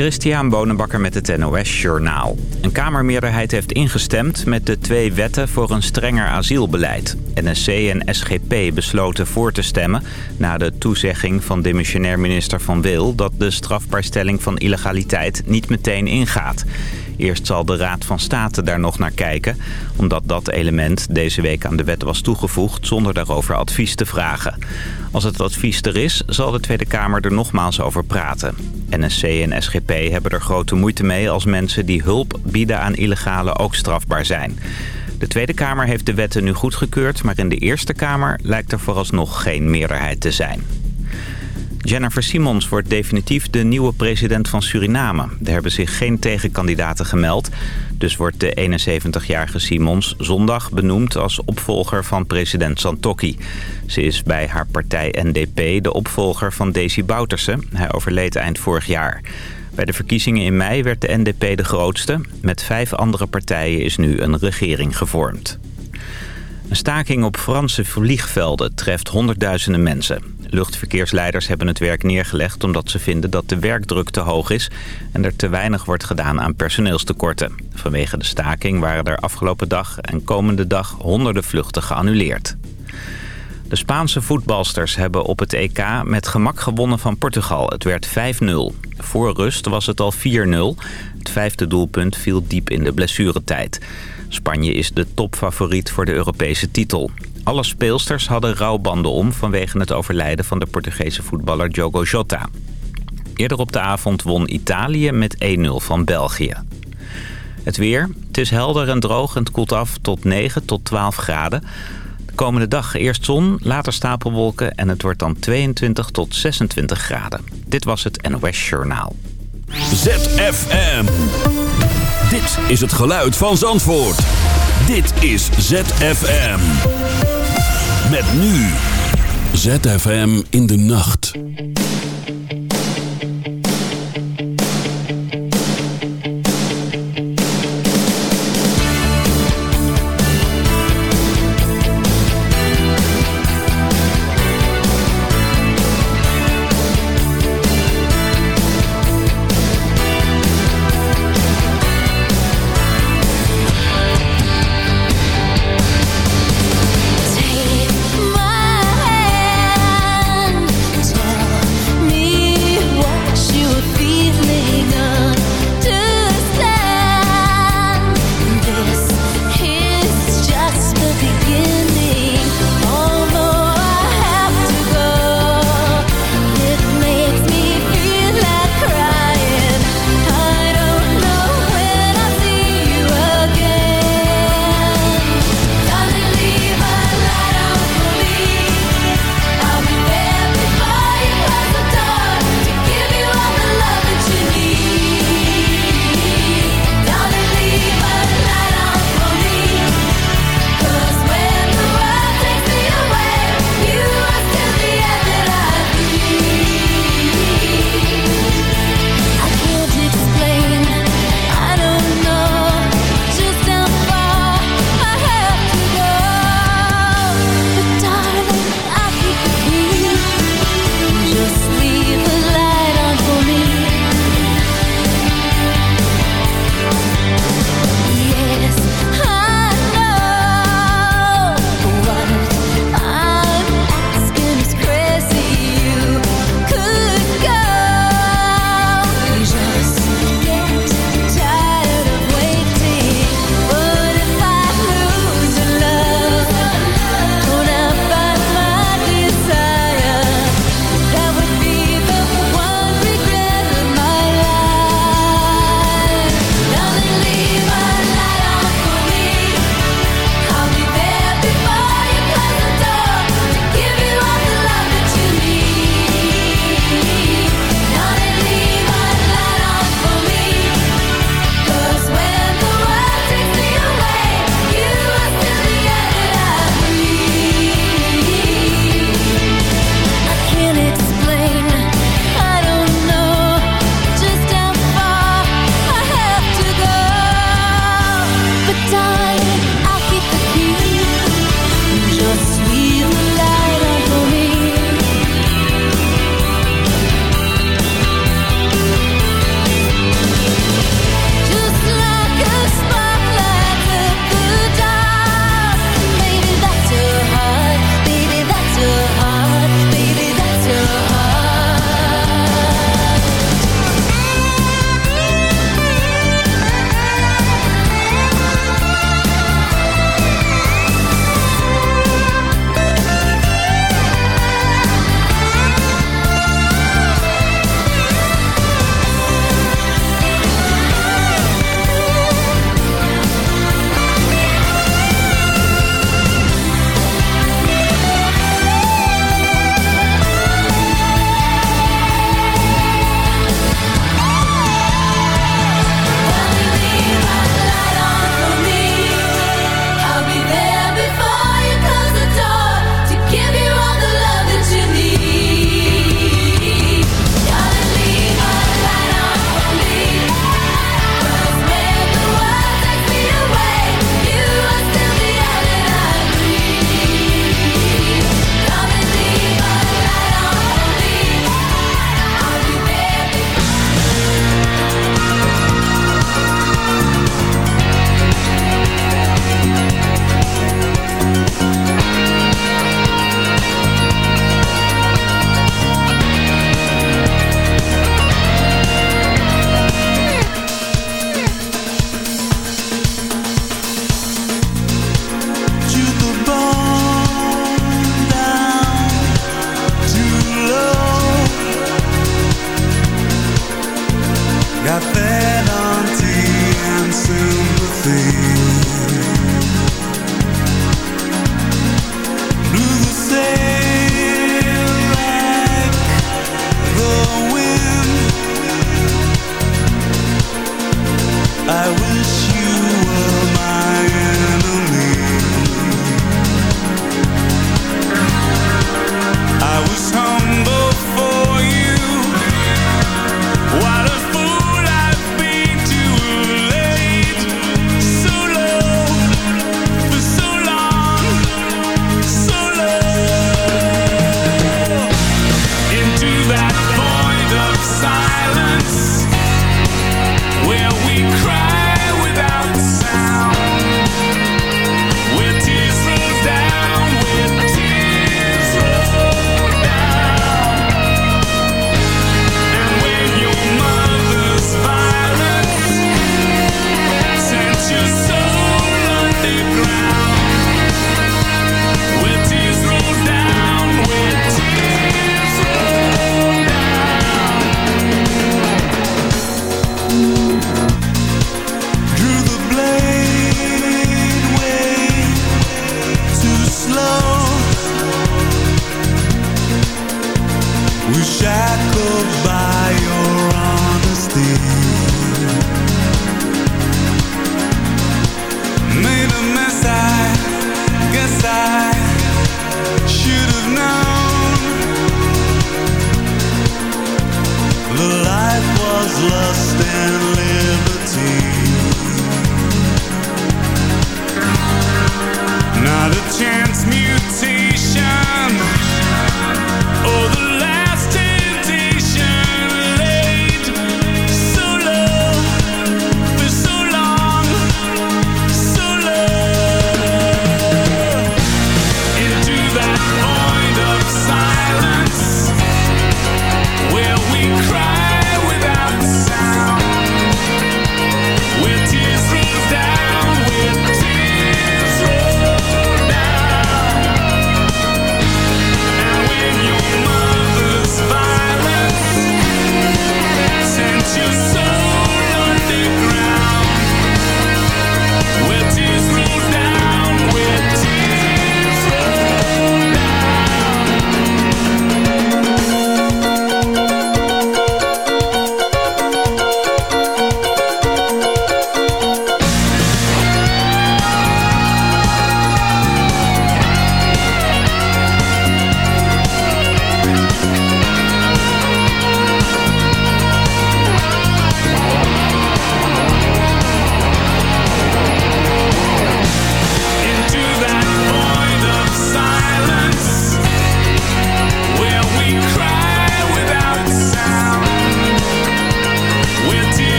Christian Bonenbakker met het NOS Journaal. Een Kamermeerderheid heeft ingestemd met de twee wetten voor een strenger asielbeleid. NSC en SGP besloten voor te stemmen na de toezegging van demissionair minister Van Wil... dat de strafbaarstelling van illegaliteit niet meteen ingaat. Eerst zal de Raad van State daar nog naar kijken... omdat dat element deze week aan de wet was toegevoegd zonder daarover advies te vragen. Als het advies er is, zal de Tweede Kamer er nogmaals over praten. NSC en SGP hebben er grote moeite mee als mensen die hulp bieden aan illegale ook strafbaar zijn. De Tweede Kamer heeft de wetten nu goedgekeurd, maar in de Eerste Kamer lijkt er vooralsnog geen meerderheid te zijn. Jennifer Simons wordt definitief de nieuwe president van Suriname. Er hebben zich geen tegenkandidaten gemeld. Dus wordt de 71-jarige Simons zondag benoemd als opvolger van president Santokki. Ze is bij haar partij NDP de opvolger van Desi Bouterse. Hij overleed eind vorig jaar. Bij de verkiezingen in mei werd de NDP de grootste. Met vijf andere partijen is nu een regering gevormd. Een staking op Franse vliegvelden treft honderdduizenden mensen. Luchtverkeersleiders hebben het werk neergelegd omdat ze vinden dat de werkdruk te hoog is... en er te weinig wordt gedaan aan personeelstekorten. Vanwege de staking waren er afgelopen dag en komende dag honderden vluchten geannuleerd. De Spaanse voetbalsters hebben op het EK met gemak gewonnen van Portugal. Het werd 5-0. Voor rust was het al 4-0. Het vijfde doelpunt viel diep in de blessuretijd. Spanje is de topfavoriet voor de Europese titel. Alle speelsters hadden rouwbanden om vanwege het overlijden van de Portugese voetballer Diogo Jota. Eerder op de avond won Italië met 1-0 van België. Het weer. Het is helder en droog en het koelt af tot 9 tot 12 graden. De komende dag eerst zon, later stapelwolken en het wordt dan 22 tot 26 graden. Dit was het NOS Journaal. ZFM. Dit is het geluid van Zandvoort. Dit is ZFM. Met nu. ZFM in de nacht.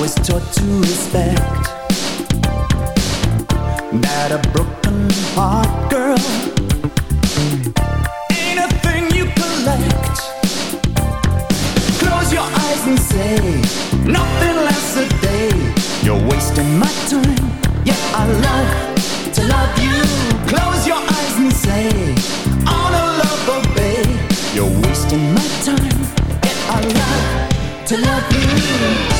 was taught to respect that a broken heart girl ain't a thing you collect. Close your eyes and say nothing lasts a day. You're wasting my time. Yet I love to love you. Close your eyes and say all a love obey. You're wasting my time. Yet I love to love you.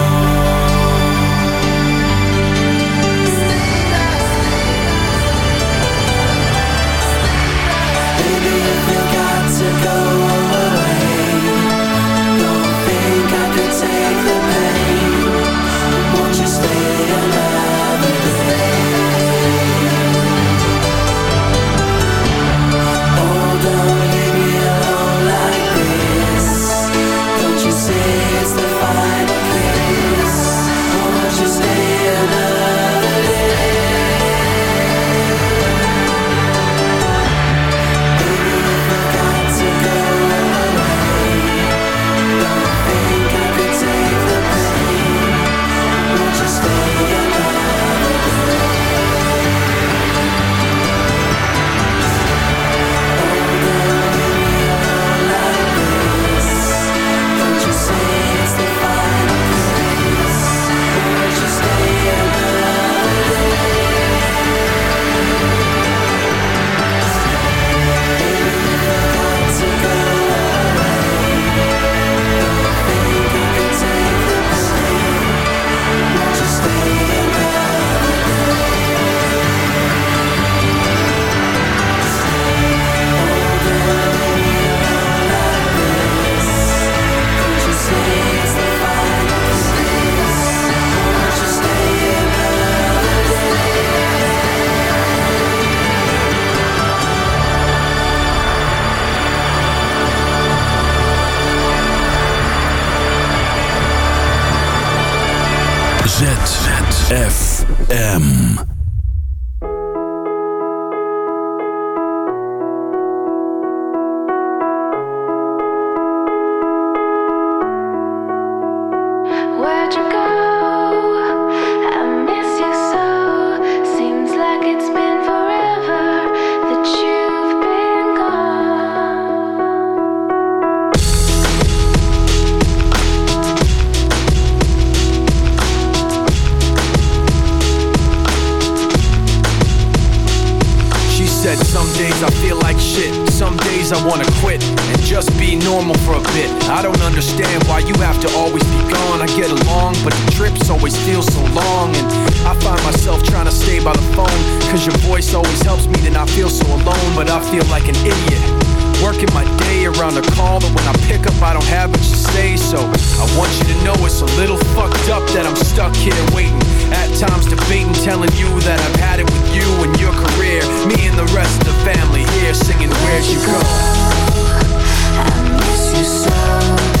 go. but when I pick up, I don't have what you say. So I want you to know it's a little fucked up that I'm stuck here waiting. At times debating, telling you that I've had it with you and your career. Me and the rest of the family here singing, Where'd you go? I miss you so.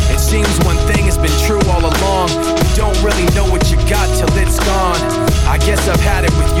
seems one thing has been true all along. You don't really know what you got till it's gone. I guess I've had it with you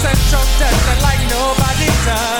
central desert like nobody does.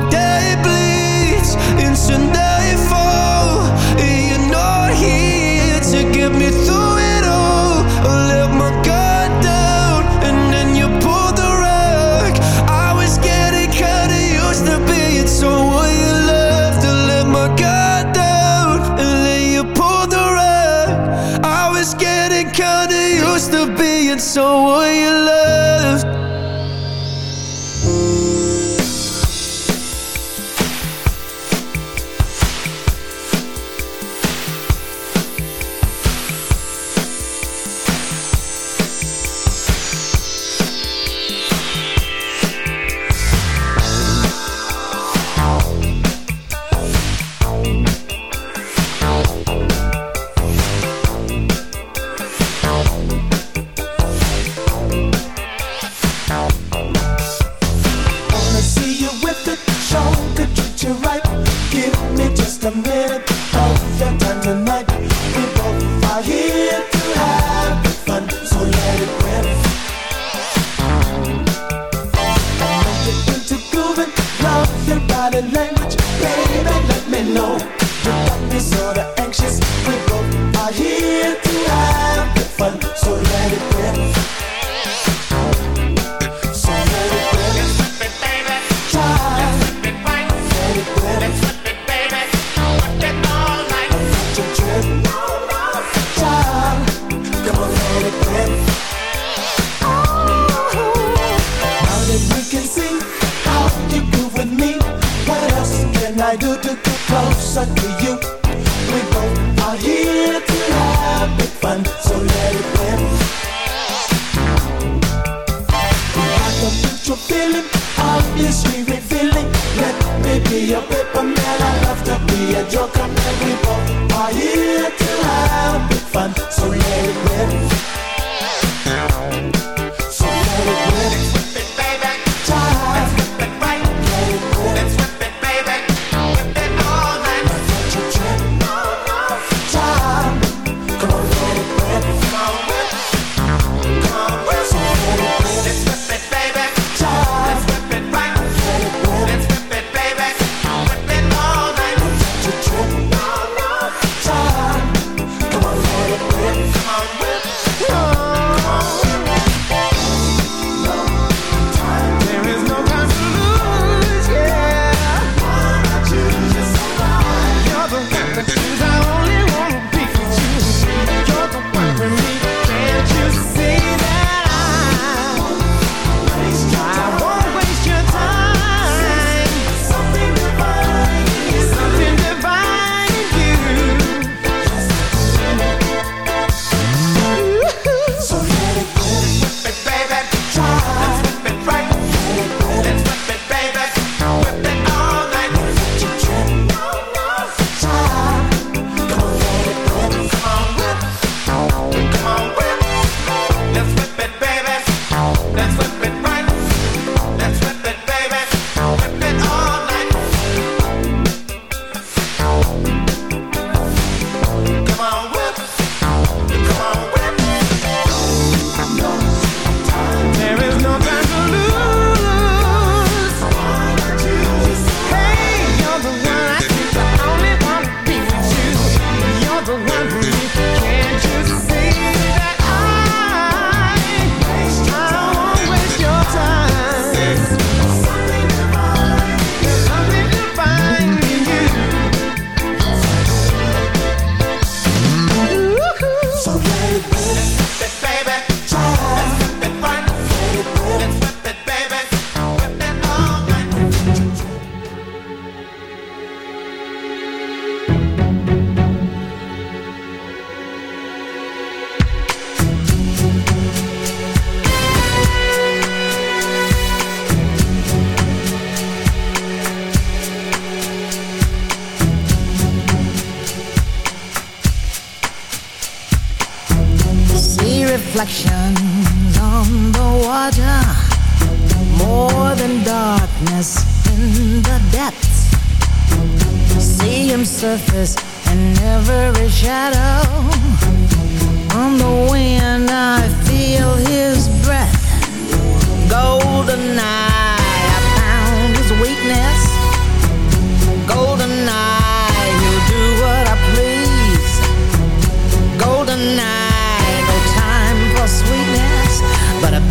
So but a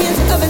Of of